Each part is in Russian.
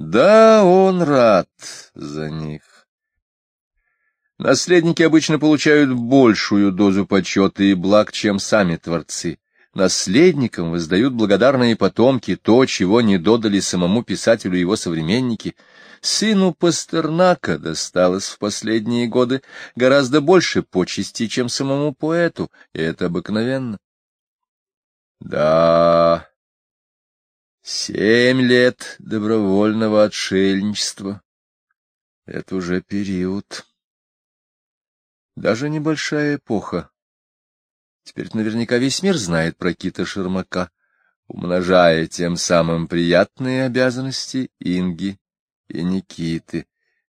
Да, он рад за них. Наследники обычно получают большую дозу почета и благ, чем сами творцы. Наследникам воздают благодарные потомки то, чего не додали самому писателю его современники. Сыну Пастернака досталось в последние годы гораздо больше почести, чем самому поэту, и это обыкновенно. Да, семь лет добровольного отшельничества — это уже период. Даже небольшая эпоха. Теперь наверняка весь мир знает про Кита Шермака, умножая тем самым приятные обязанности Инги и Никиты.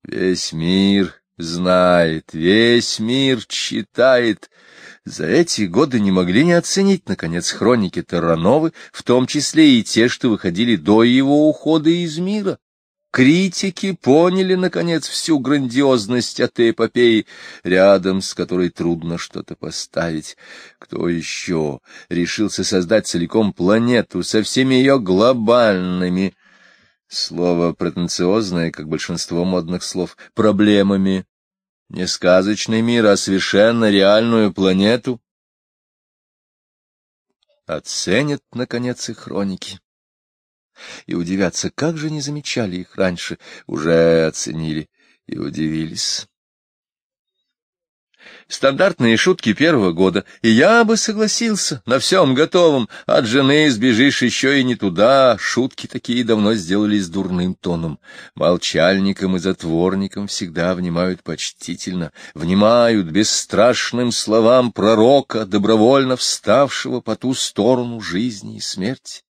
Весь мир знает, весь мир читает. За эти годы не могли не оценить, наконец, хроники Тарановы, в том числе и те, что выходили до его ухода из мира. Критики поняли, наконец, всю грандиозность этой эпопеи, рядом с которой трудно что-то поставить. Кто еще решился создать целиком планету со всеми ее глобальными, слово претенциозное, как большинство модных слов, проблемами, не сказочный мир, а совершенно реальную планету? Оценят, наконец, и хроники и удивятся, как же не замечали их раньше, уже оценили и удивились. Стандартные шутки первого года, и я бы согласился, на всем готовом, от жены сбежишь еще и не туда, шутки такие давно сделались дурным тоном. Молчальникам и затворникам всегда внимают почтительно, внимают бесстрашным словам пророка, добровольно вставшего по ту сторону жизни и смерти.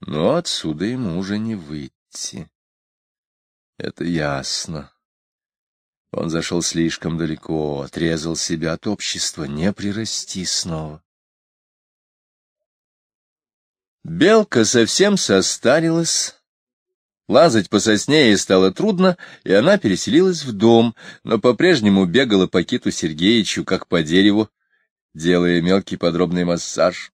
Но отсюда ему уже не выйти. Это ясно. Он зашел слишком далеко, отрезал себя от общества, не прирасти снова. Белка совсем состарилась. Лазать по сосне ей стало трудно, и она переселилась в дом, но по-прежнему бегала по Киту Сергеевичу, как по дереву, делая мелкий подробный массаж.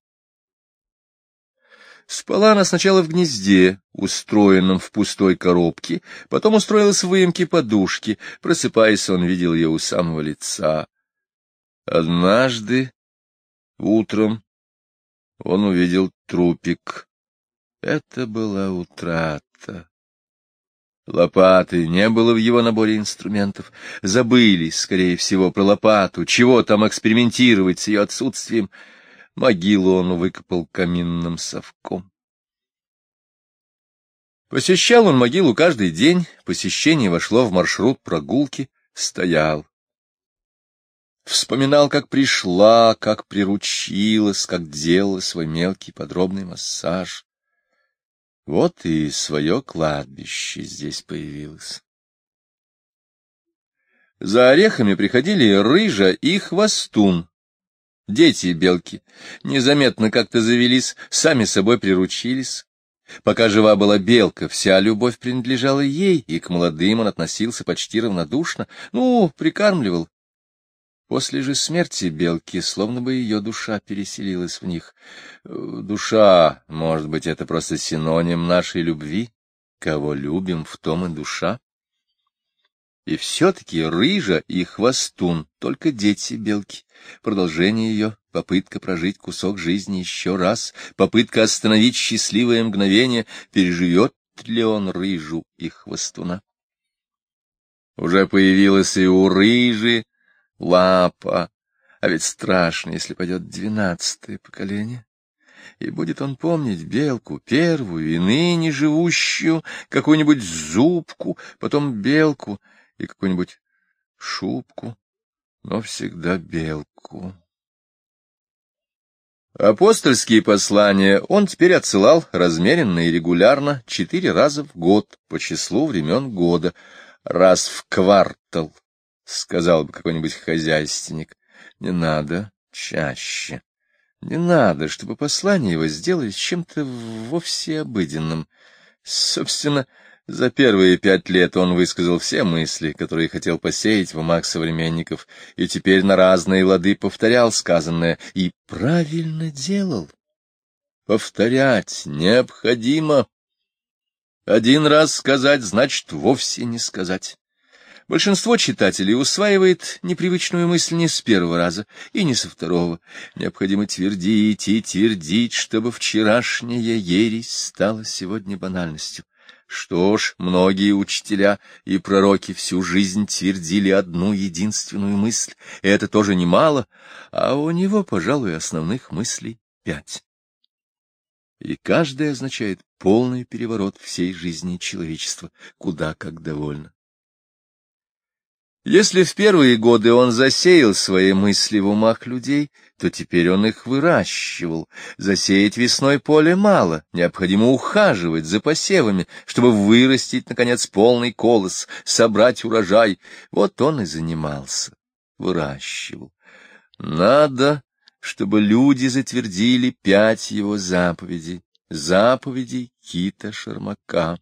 Спала она сначала в гнезде, устроенном в пустой коробке, потом устроилась в выемке подушки. Просыпаясь, он видел ее у самого лица. Однажды утром он увидел трупик. Это была утрата. Лопаты не было в его наборе инструментов. Забылись, скорее всего, про лопату. Чего там экспериментировать с ее отсутствием? Могилу он выкопал каминным совком. Посещал он могилу каждый день, посещение вошло в маршрут прогулки, стоял. Вспоминал, как пришла, как приручилась, как делала свой мелкий подробный массаж. Вот и свое кладбище здесь появилось. За орехами приходили рыжа и хвостун, Дети белки незаметно как-то завелись, сами собой приручились. Пока жива была белка, вся любовь принадлежала ей, и к молодым он относился почти равнодушно, ну, прикармливал. После же смерти белки, словно бы ее душа переселилась в них. Душа, может быть, это просто синоним нашей любви? Кого любим, в том и душа. И все-таки рыжа и хвостун — только дети белки. Продолжение ее — попытка прожить кусок жизни еще раз, попытка остановить счастливое мгновение, переживет ли он рыжу и хвостуна. Уже появилась и у рыжи лапа, а ведь страшно, если пойдет двенадцатое поколение. И будет он помнить белку, первую и ныне живущую, какую-нибудь зубку, потом белку — и какую-нибудь шубку, но всегда белку. Апостольские послания он теперь отсылал размеренно и регулярно, четыре раза в год, по числу времен года, раз в квартал, сказал бы какой-нибудь хозяйственник. Не надо чаще. Не надо, чтобы послания его сделались чем-то вовсе обыденным. Собственно, за первые пять лет он высказал все мысли, которые хотел посеять в умах современников, и теперь на разные лады повторял сказанное, и правильно делал. Повторять необходимо. Один раз сказать, значит, вовсе не сказать. Большинство читателей усваивает непривычную мысль не с первого раза и не со второго. Необходимо твердить и твердить, чтобы вчерашняя ересь стала сегодня банальностью. Что ж, многие учителя и пророки всю жизнь твердили одну единственную мысль, и это тоже немало, а у него, пожалуй, основных мыслей пять. И каждая означает полный переворот всей жизни человечества, куда как довольно. Если в первые годы он засеял свои мысли в умах людей, то теперь он их выращивал. Засеять весной поле мало, необходимо ухаживать за посевами, чтобы вырастить, наконец, полный колос, собрать урожай. Вот он и занимался, выращивал. Надо, чтобы люди затвердили пять его заповедей, заповедей Кита Шармака.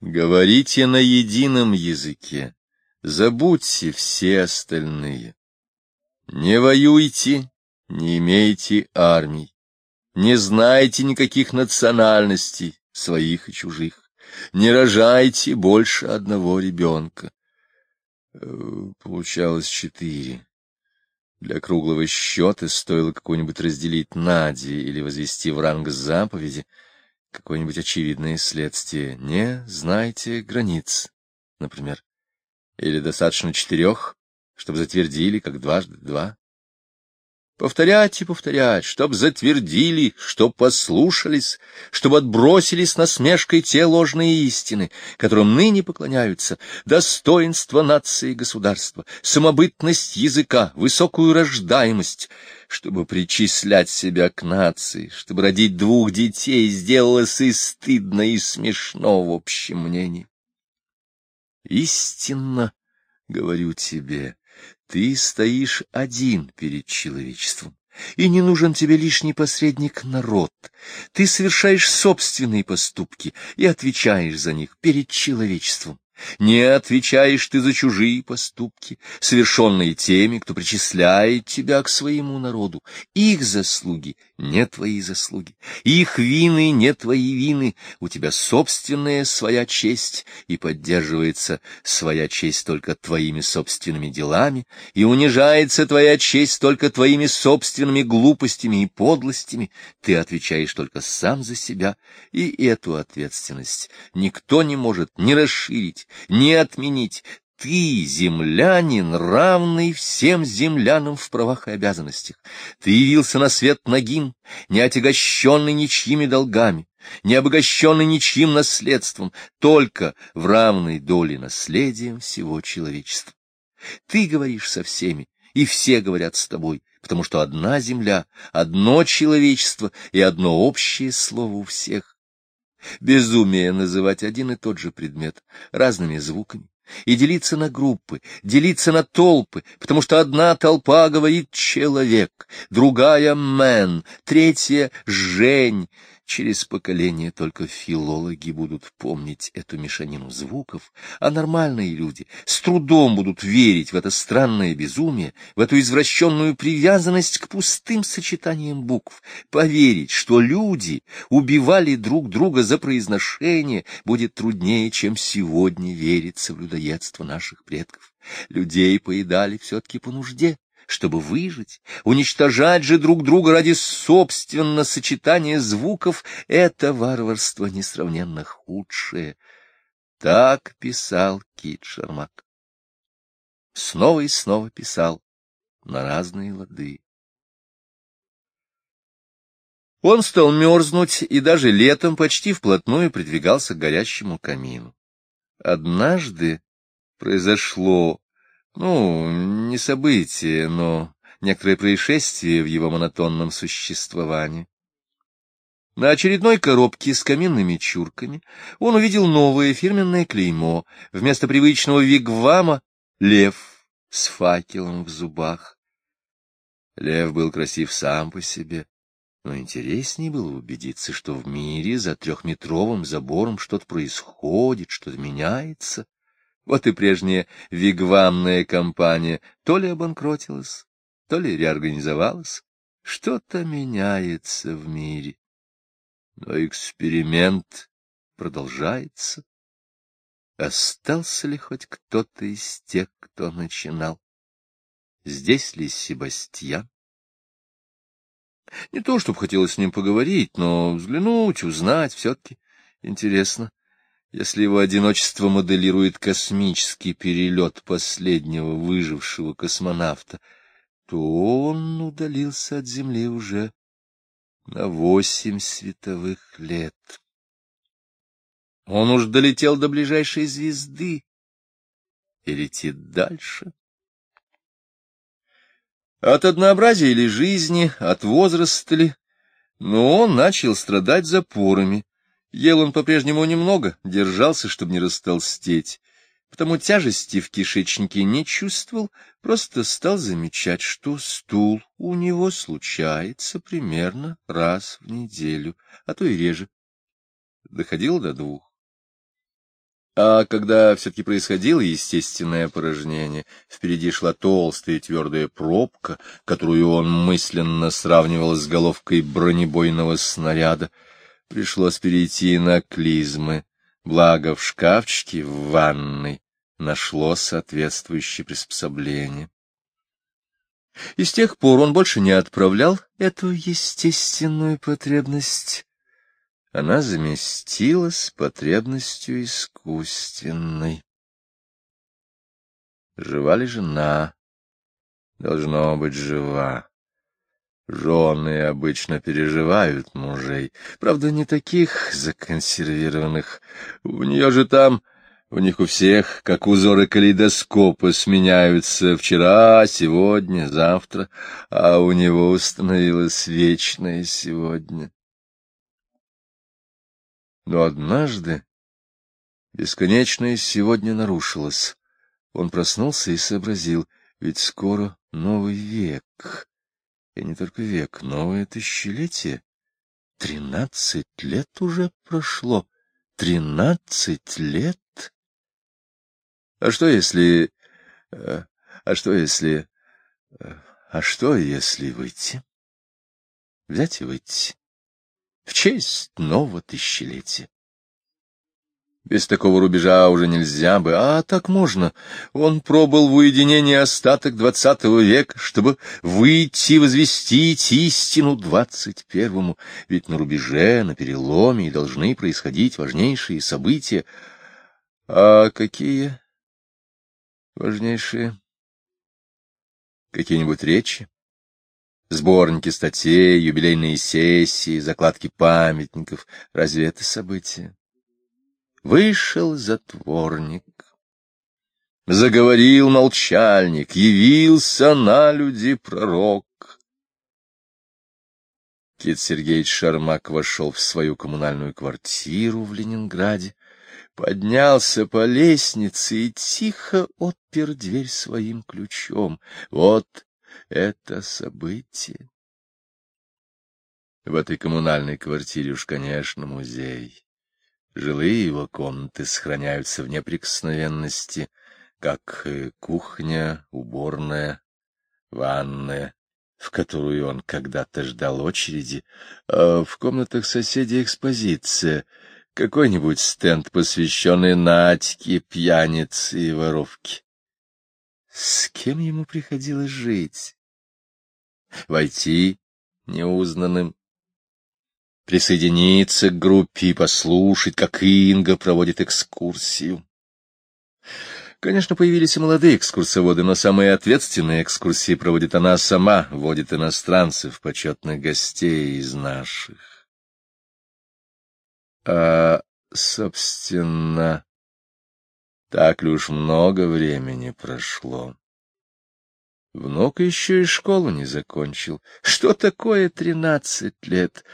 Говорите на едином языке Забудьте все остальные. Не воюйте, не имейте армий, не знайте никаких национальностей, своих и чужих, не рожайте больше одного ребенка. Э, получалось четыре. Для круглого счета стоило какой-нибудь разделить Нади или возвести в ранг заповеди какое-нибудь очевидное следствие. Не знайте границ, например. Или достаточно четырех, чтобы затвердили, как дважды два? Повторять и повторять, чтоб затвердили, чтоб послушались, чтоб отбросили с насмешкой те ложные истины, которым ныне поклоняются, достоинство нации и государства, самобытность языка, высокую рождаемость, чтобы причислять себя к нации, чтобы родить двух детей сделалось и стыдно, и смешно в общем мнении. Истинно, говорю тебе, ты стоишь один перед человечеством, и не нужен тебе лишний посредник народ. Ты совершаешь собственные поступки и отвечаешь за них перед человечеством. Не отвечаешь ты за чужие поступки, совершенные теми, кто причисляет тебя к своему народу. Их заслуги не твои заслуги, их вины не твои вины. У тебя собственная своя честь, и поддерживается своя честь только твоими собственными делами, и унижается твоя честь только твоими собственными глупостями и подлостями. Ты отвечаешь только сам за себя, и эту ответственность никто не может ни расширить, ни отменить. Ты, землянин, равный всем землянам в правах и обязанностях. Ты явился на свет нагим, не отягощенный ничьими долгами, не обогащенный ничьим наследством, только в равной доле наследием всего человечества. Ты говоришь со всеми, и все говорят с тобой, потому что одна земля, одно человечество и одно общее слово у всех. Безумие называть один и тот же предмет разными звуками и делиться на группы, делиться на толпы, потому что одна толпа говорит «человек», другая «мен», третья «жень», Через поколение только филологи будут помнить эту мешанину звуков, а нормальные люди с трудом будут верить в это странное безумие, в эту извращенную привязанность к пустым сочетаниям букв. Поверить, что люди убивали друг друга за произношение, будет труднее, чем сегодня вериться в людоедство наших предков. Людей поедали все-таки по нужде, чтобы выжить, уничтожать же друг друга ради собственно сочетания звуков — это варварство несравненно худшее. Так писал Кит Шармак. Снова и снова писал на разные лады. Он стал мерзнуть и даже летом почти вплотную придвигался к горящему камину. Однажды произошло ну, не событие, но некоторое происшествие в его монотонном существовании. На очередной коробке с каминными чурками он увидел новое фирменное клеймо. Вместо привычного вигвама — лев с факелом в зубах. Лев был красив сам по себе, но интереснее было убедиться, что в мире за трехметровым забором что-то происходит, что-то меняется. Вот и прежняя вигвамная компания то ли обанкротилась, то ли реорганизовалась. Что-то меняется в мире. Но эксперимент продолжается. Остался ли хоть кто-то из тех, кто начинал? Здесь ли Себастьян? Не то, чтобы хотелось с ним поговорить, но взглянуть, узнать все-таки интересно. Если его одиночество моделирует космический перелет последнего выжившего космонавта, то он удалился от Земли уже на восемь световых лет. Он уж долетел до ближайшей звезды и летит дальше. От однообразия или жизни, от возраста ли, но он начал страдать запорами. Ел он по-прежнему немного, держался, чтобы не растолстеть, потому тяжести в кишечнике не чувствовал, просто стал замечать, что стул у него случается примерно раз в неделю, а то и реже. Доходил до двух. А когда все-таки происходило естественное порожнение, впереди шла толстая твердая пробка, которую он мысленно сравнивал с головкой бронебойного снаряда. Пришлось перейти на клизмы, благо в шкафчике в ванной нашло соответствующее приспособление. И с тех пор он больше не отправлял эту естественную потребность она заместилась потребностью искусственной. Жива ли жена? Должно быть жива. Жены обычно переживают мужей, правда, не таких законсервированных. У нее же там, у них у всех, как узоры калейдоскопа, сменяются вчера, сегодня, завтра, а у него установилось вечное сегодня. Но однажды бесконечное сегодня нарушилось. Он проснулся и сообразил, ведь скоро новый век. И не только век, новое тысячелетие. Тринадцать лет уже прошло. Тринадцать лет? А что если... Э, а что если... Э, а что если выйти? Взять и выйти в честь нового тысячелетия. Без такого рубежа уже нельзя бы, а так можно. Он пробыл в уединении остаток двадцатого века, чтобы выйти возвестить истину двадцать первому, ведь на рубеже, на переломе и должны происходить важнейшие события. А какие важнейшие? Какие-нибудь речи? Сборники статей, юбилейные сессии, закладки памятников. Разве это событие? Вышел затворник. Заговорил молчальник, явился на люди пророк. Кит Сергеевич Шармак вошел в свою коммунальную квартиру в Ленинграде, поднялся по лестнице и тихо отпер дверь своим ключом. Вот это событие. В этой коммунальной квартире уж, конечно, музей. Жилые его комнаты сохраняются в неприкосновенности, как кухня, уборная, ванная, в которую он когда-то ждал очереди, а в комнатах соседей экспозиция, какой-нибудь стенд, посвященный Надьке, пьянице и воровке. С кем ему приходилось жить? Войти неузнанным, присоединиться к группе и послушать, как Инга проводит экскурсию. Конечно, появились и молодые экскурсоводы, но самые ответственные экскурсии проводит она сама, водит иностранцев, почетных гостей из наших. А, собственно, так ли уж много времени прошло? Внук еще и школу не закончил. Что такое тринадцать лет?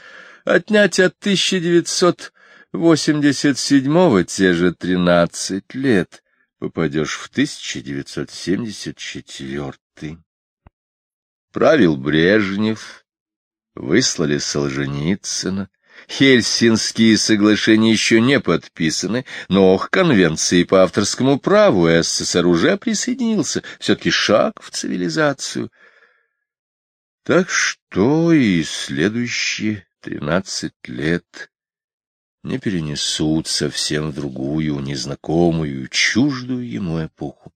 Отнять от 1987-го те же тринадцать лет. Попадешь в 1974 Правил Брежнев, выслали Солженицына, Хельсинские соглашения еще не подписаны, но к конвенции по авторскому праву СССР уже присоединился, все-таки шаг в цивилизацию. Так что и следующие тринадцать лет не перенесут совсем в другую, незнакомую, чуждую ему эпоху.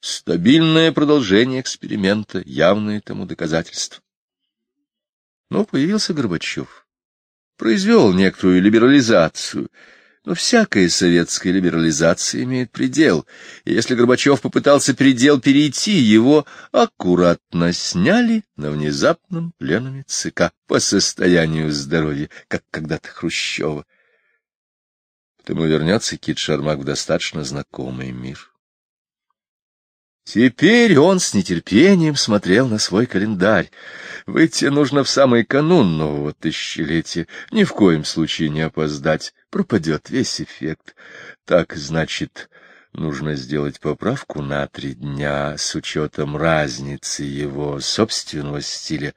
Стабильное продолжение эксперимента, явное тому доказательство. Но появился Горбачев, произвел некоторую либерализацию — но всякая советская либерализация имеет предел, и если Горбачев попытался предел перейти, его аккуратно сняли на внезапном пленуме ЦК по состоянию здоровья, как когда-то Хрущева. Потому вернется Кит Шармак в достаточно знакомый мир. Теперь он с нетерпением смотрел на свой календарь. Выйти нужно в самый канун нового тысячелетия, ни в коем случае не опоздать, пропадет весь эффект. Так, значит, нужно сделать поправку на три дня с учетом разницы его собственного стиля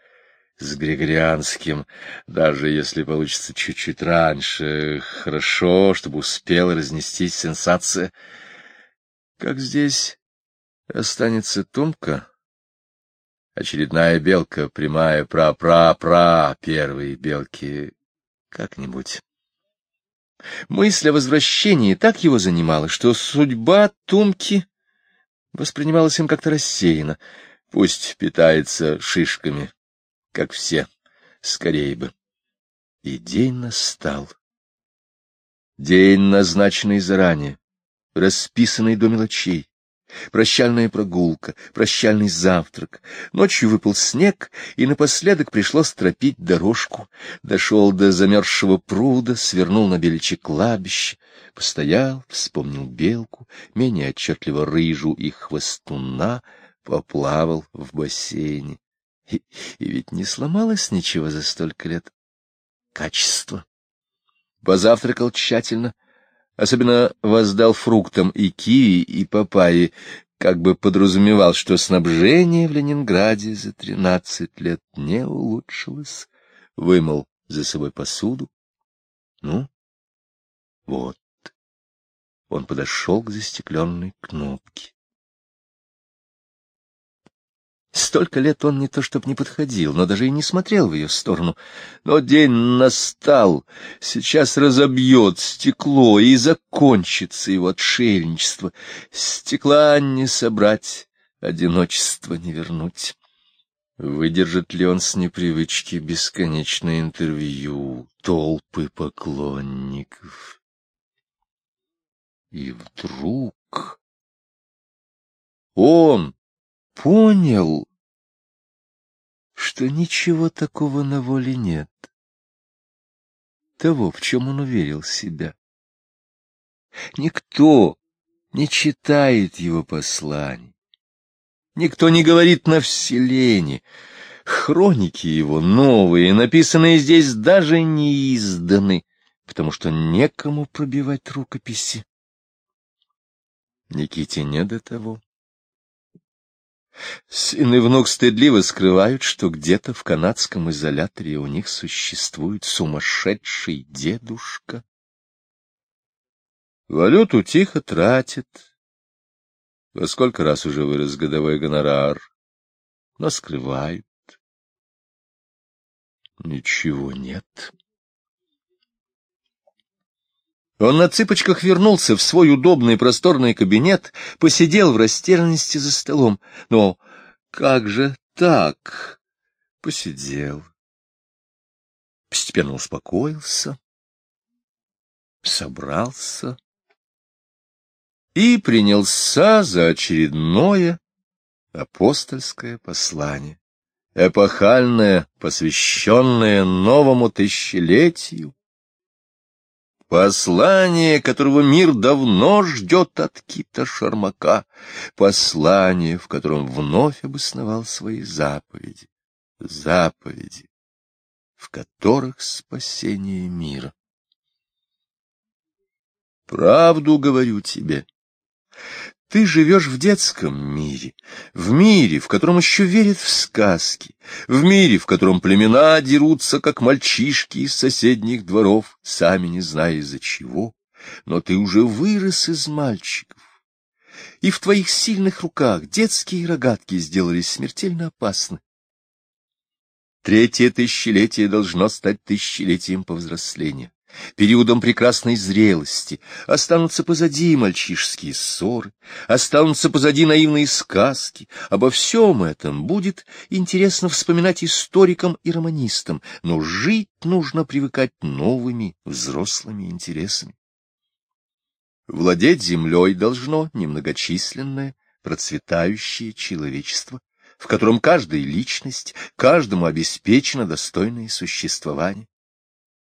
с григорианским, даже если получится чуть-чуть раньше, хорошо, чтобы успела разнестись сенсация. Как здесь Останется Тумка, очередная белка, прямая пра-пра-пра первой белки, как-нибудь. Мысль о возвращении так его занимала, что судьба Тумки воспринималась им как-то рассеянно. Пусть питается шишками, как все, скорее бы. И день настал. День, назначенный заранее, расписанный до мелочей. Прощальная прогулка, прощальный завтрак. Ночью выпал снег, и напоследок пришлось стропить дорожку. Дошел до замерзшего пруда, свернул на беличье кладбище, постоял, вспомнил белку, менее отчетливо рыжу и хвостуна, поплавал в бассейне. И, и ведь не сломалось ничего за столько лет. Качество. Позавтракал тщательно — Особенно воздал фруктам и киви, и папайи, как бы подразумевал, что снабжение в Ленинграде за тринадцать лет не улучшилось. Вымыл за собой посуду. Ну, вот. Он подошел к застекленной кнопке. Столько лет он не то чтоб не подходил, но даже и не смотрел в ее сторону. Но день настал, сейчас разобьет стекло, и закончится его отшельничество. Стекла не собрать, одиночество не вернуть. Выдержит ли он с непривычки бесконечное интервью, толпы поклонников? И вдруг он понял, что ничего такого на воле нет, того, в чем он уверил себя. Никто не читает его посланий, никто не говорит на вселении. Хроники его новые, написанные здесь, даже не изданы, потому что некому пробивать рукописи. Никите не до того. Сын и внук стыдливо скрывают, что где-то в канадском изоляторе у них существует сумасшедший дедушка. Валюту тихо тратит. Во сколько раз уже вырос годовой гонорар, но скрывают. Ничего нет. Он на цыпочках вернулся в свой удобный просторный кабинет, посидел в растерянности за столом. Но как же так? Посидел. Постепенно успокоился, собрался и принялся за очередное апостольское послание, эпохальное, посвященное новому тысячелетию, Послание, которого мир давно ждет от Кита Шармака, послание, в котором вновь обосновал свои заповеди, заповеди, в которых спасение мира. Правду говорю тебе, ты живешь в детском мире, в мире, в котором еще верят в сказки, в мире, в котором племена дерутся, как мальчишки из соседних дворов, сами не зная из-за чего, но ты уже вырос из мальчиков, и в твоих сильных руках детские рогатки сделались смертельно опасны. Третье тысячелетие должно стать тысячелетием повзросления. Периодом прекрасной зрелости, останутся позади мальчишские ссоры, останутся позади наивные сказки. Обо всем этом будет интересно вспоминать историкам и романистам, но жить нужно привыкать новыми взрослыми интересами. Владеть землей должно немногочисленное, процветающее человечество, в котором каждая личность, каждому обеспечено достойное существование.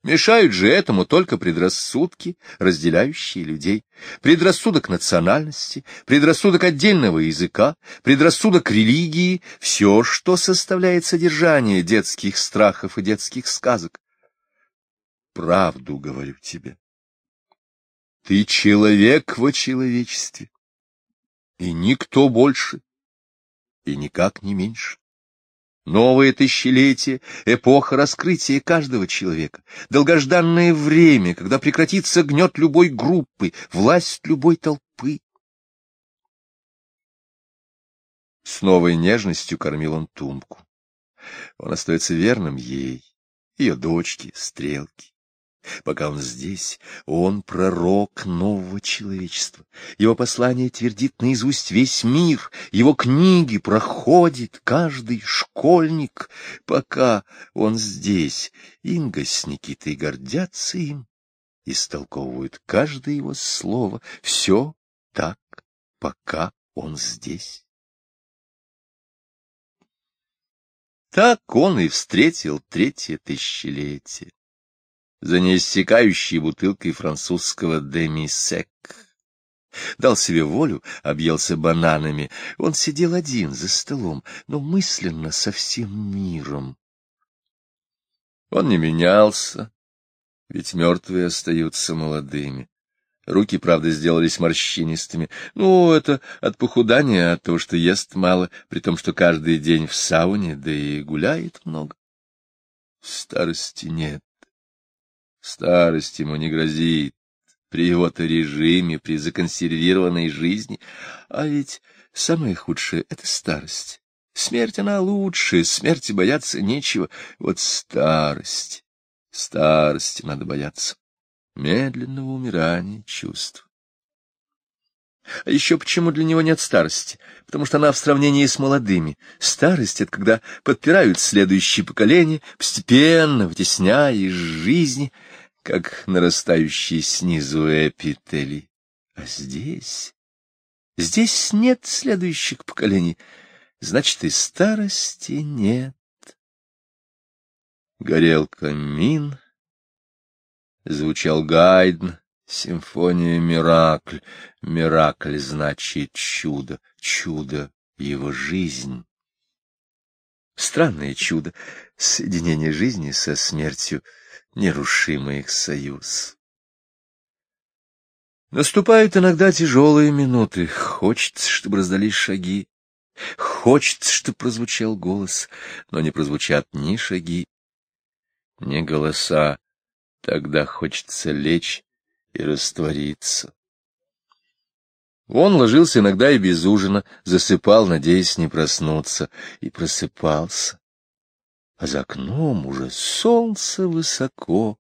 Мешают же этому только предрассудки, разделяющие людей. Предрассудок национальности, предрассудок отдельного языка, предрассудок религии, все, что составляет содержание детских страхов и детских сказок. Правду говорю тебе. Ты человек во человечестве, и никто больше, и никак не меньше. Новое тысячелетие, эпоха раскрытия каждого человека, долгожданное время, когда прекратится гнет любой группы, власть любой толпы. С новой нежностью кормил он тумку. Он остается верным ей, ее дочке, стрелке. Пока он здесь, он пророк нового человечества. Его послание твердит наизусть весь мир, его книги проходит каждый школьник. Пока он здесь, Инга с Никитой гордятся им, истолковывают каждое его слово. Все так, пока он здесь. Так он и встретил третье тысячелетие за неиссякающей бутылкой французского деми-сек. Дал себе волю, объелся бананами. Он сидел один за столом, но мысленно со всем миром. Он не менялся, ведь мертвые остаются молодыми. Руки, правда, сделались морщинистыми. Ну, это от похудания, от того, что ест мало, при том, что каждый день в сауне, да и гуляет много. Старости нет. Старость ему не грозит при его-то режиме, при законсервированной жизни. А ведь самое худшее — это старость. Смерть она лучше, смерти бояться нечего. Вот старость, старости надо бояться. Медленного умирания чувств. А еще почему для него нет старости? Потому что она в сравнении с молодыми. Старость — это когда подпирают следующие поколения, постепенно вытесняя из жизни, как нарастающие снизу эпители. А здесь... Здесь нет следующих поколений, значит, и старости нет. Горел камин, звучал Гайдн, Симфония Миракль. Миракль значит чудо, чудо его жизнь. Странное чудо, соединение жизни со смертью, нерушимый их союз. Наступают иногда тяжелые минуты, хочется, чтобы раздались шаги, хочется, чтобы прозвучал голос, но не прозвучат ни шаги, ни голоса, тогда хочется лечь и раствориться. Он ложился иногда и без ужина, засыпал, надеясь не проснуться, и просыпался. А за окном уже солнце высоко,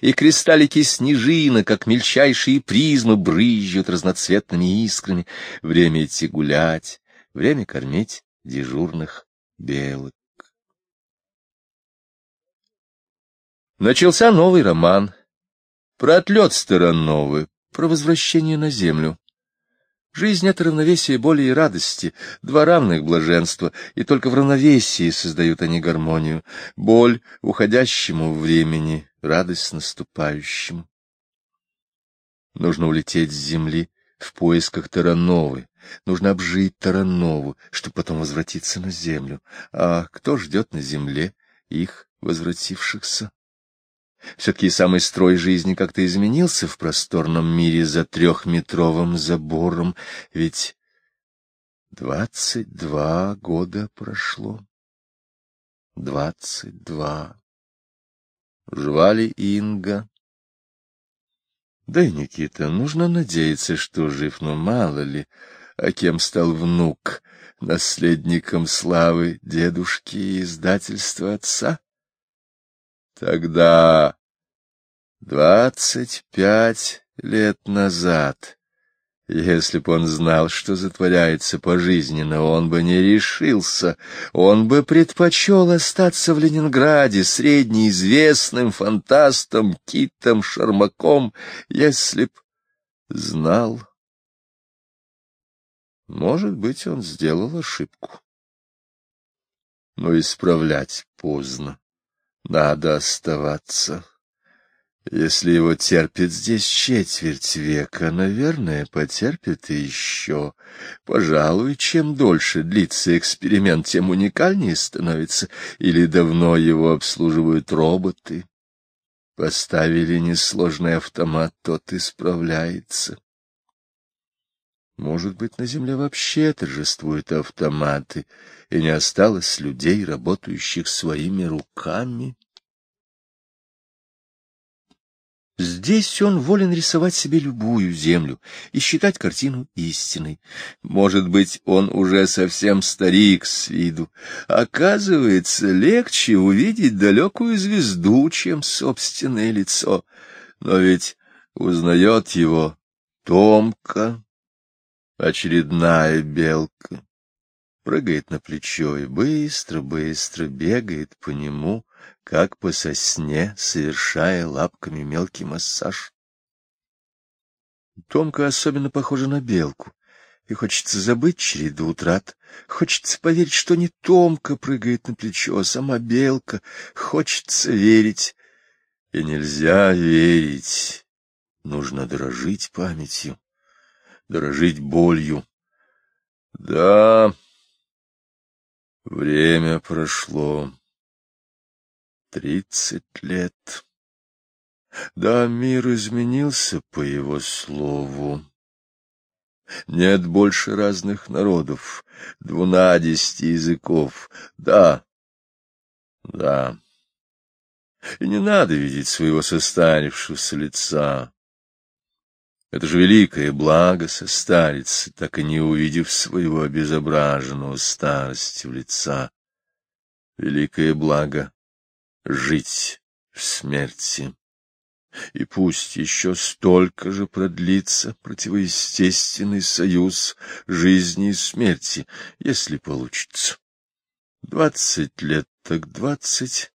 и кристаллики снежина, как мельчайшие призмы, брызжут разноцветными искрами. Время идти гулять, время кормить дежурных белок. Начался новый роман — про отлет Старановы, про возвращение на землю. Жизнь — это равновесие боли и радости, два равных блаженства, и только в равновесии создают они гармонию. Боль уходящему времени, радость наступающему. Нужно улететь с земли в поисках Тарановы. Нужно обжить Таранову, чтобы потом возвратиться на землю. А кто ждет на земле их возвратившихся? Все-таки самый строй жизни как-то изменился в просторном мире за трехметровым забором, ведь двадцать два года прошло. Двадцать два. Жвали Инга. Да и Никита, нужно надеяться, что жив, но мало ли, а кем стал внук, наследником славы дедушки и издательства отца? Тогда Двадцать пять лет назад. Если б он знал, что затворяется пожизненно, он бы не решился. Он бы предпочел остаться в Ленинграде среднеизвестным фантастом Китом Шармаком, если б знал. Может быть, он сделал ошибку. Но исправлять поздно. Надо оставаться. Если его терпит здесь четверть века, наверное, потерпит и еще. Пожалуй, чем дольше длится эксперимент, тем уникальнее становится, или давно его обслуживают роботы. Поставили несложный автомат, тот исправляется. Может быть, на земле вообще торжествуют автоматы, и не осталось людей, работающих своими руками. Здесь он волен рисовать себе любую землю и считать картину истиной. Может быть, он уже совсем старик с виду. Оказывается, легче увидеть далекую звезду, чем собственное лицо. Но ведь узнает его Томка, очередная белка. Прыгает на плечо и быстро-быстро бегает по нему, как по сосне, совершая лапками мелкий массаж. Томка особенно похожа на белку, и хочется забыть череду утрат. Хочется поверить, что не Томка прыгает на плечо, а сама белка. Хочется верить. И нельзя верить. Нужно дорожить памятью, дорожить болью. Да, время прошло. Тридцать лет. Да, мир изменился по его слову. Нет больше разных народов, двунадесяти языков. Да, да. И не надо видеть своего состарившегося лица. Это же великое благо состариться, так и не увидев своего обезображенного старостью лица. Великое благо жить в смерти. И пусть еще столько же продлится противоестественный союз жизни и смерти, если получится. Двадцать лет так двадцать,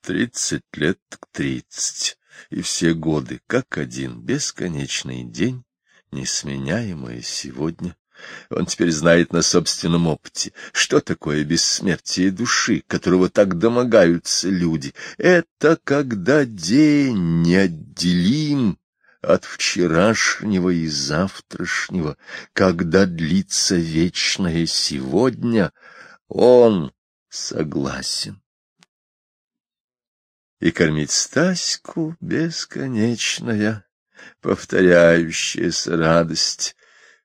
тридцать лет так тридцать, и все годы, как один бесконечный день, несменяемое сегодня. Он теперь знает на собственном опыте, что такое бессмертие души, которого так домогаются люди. Это когда день неотделим от вчерашнего и завтрашнего, когда длится вечное сегодня, он согласен. И кормить Стаську бесконечная, повторяющаяся радость,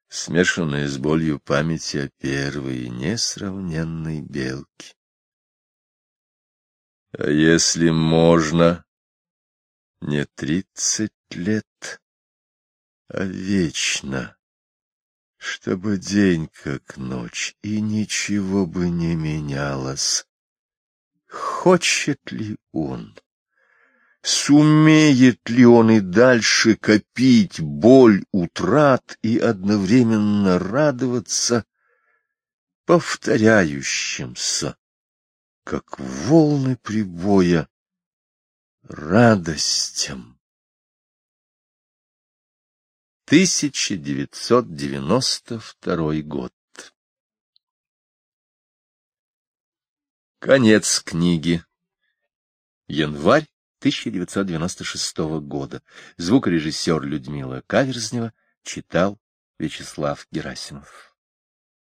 смешанная с болью памяти о первой несравненной белке. А если можно, не тридцать лет, а вечно, чтобы день как ночь, и ничего бы не менялось, хочет ли он? Сумеет ли он и дальше копить боль утрат и одновременно радоваться повторяющимся, как волны прибоя, радостям? 1992 год Конец книги. Январь 1996 года. Звукорежиссер Людмила Каверзнева читал Вячеслав Герасимов.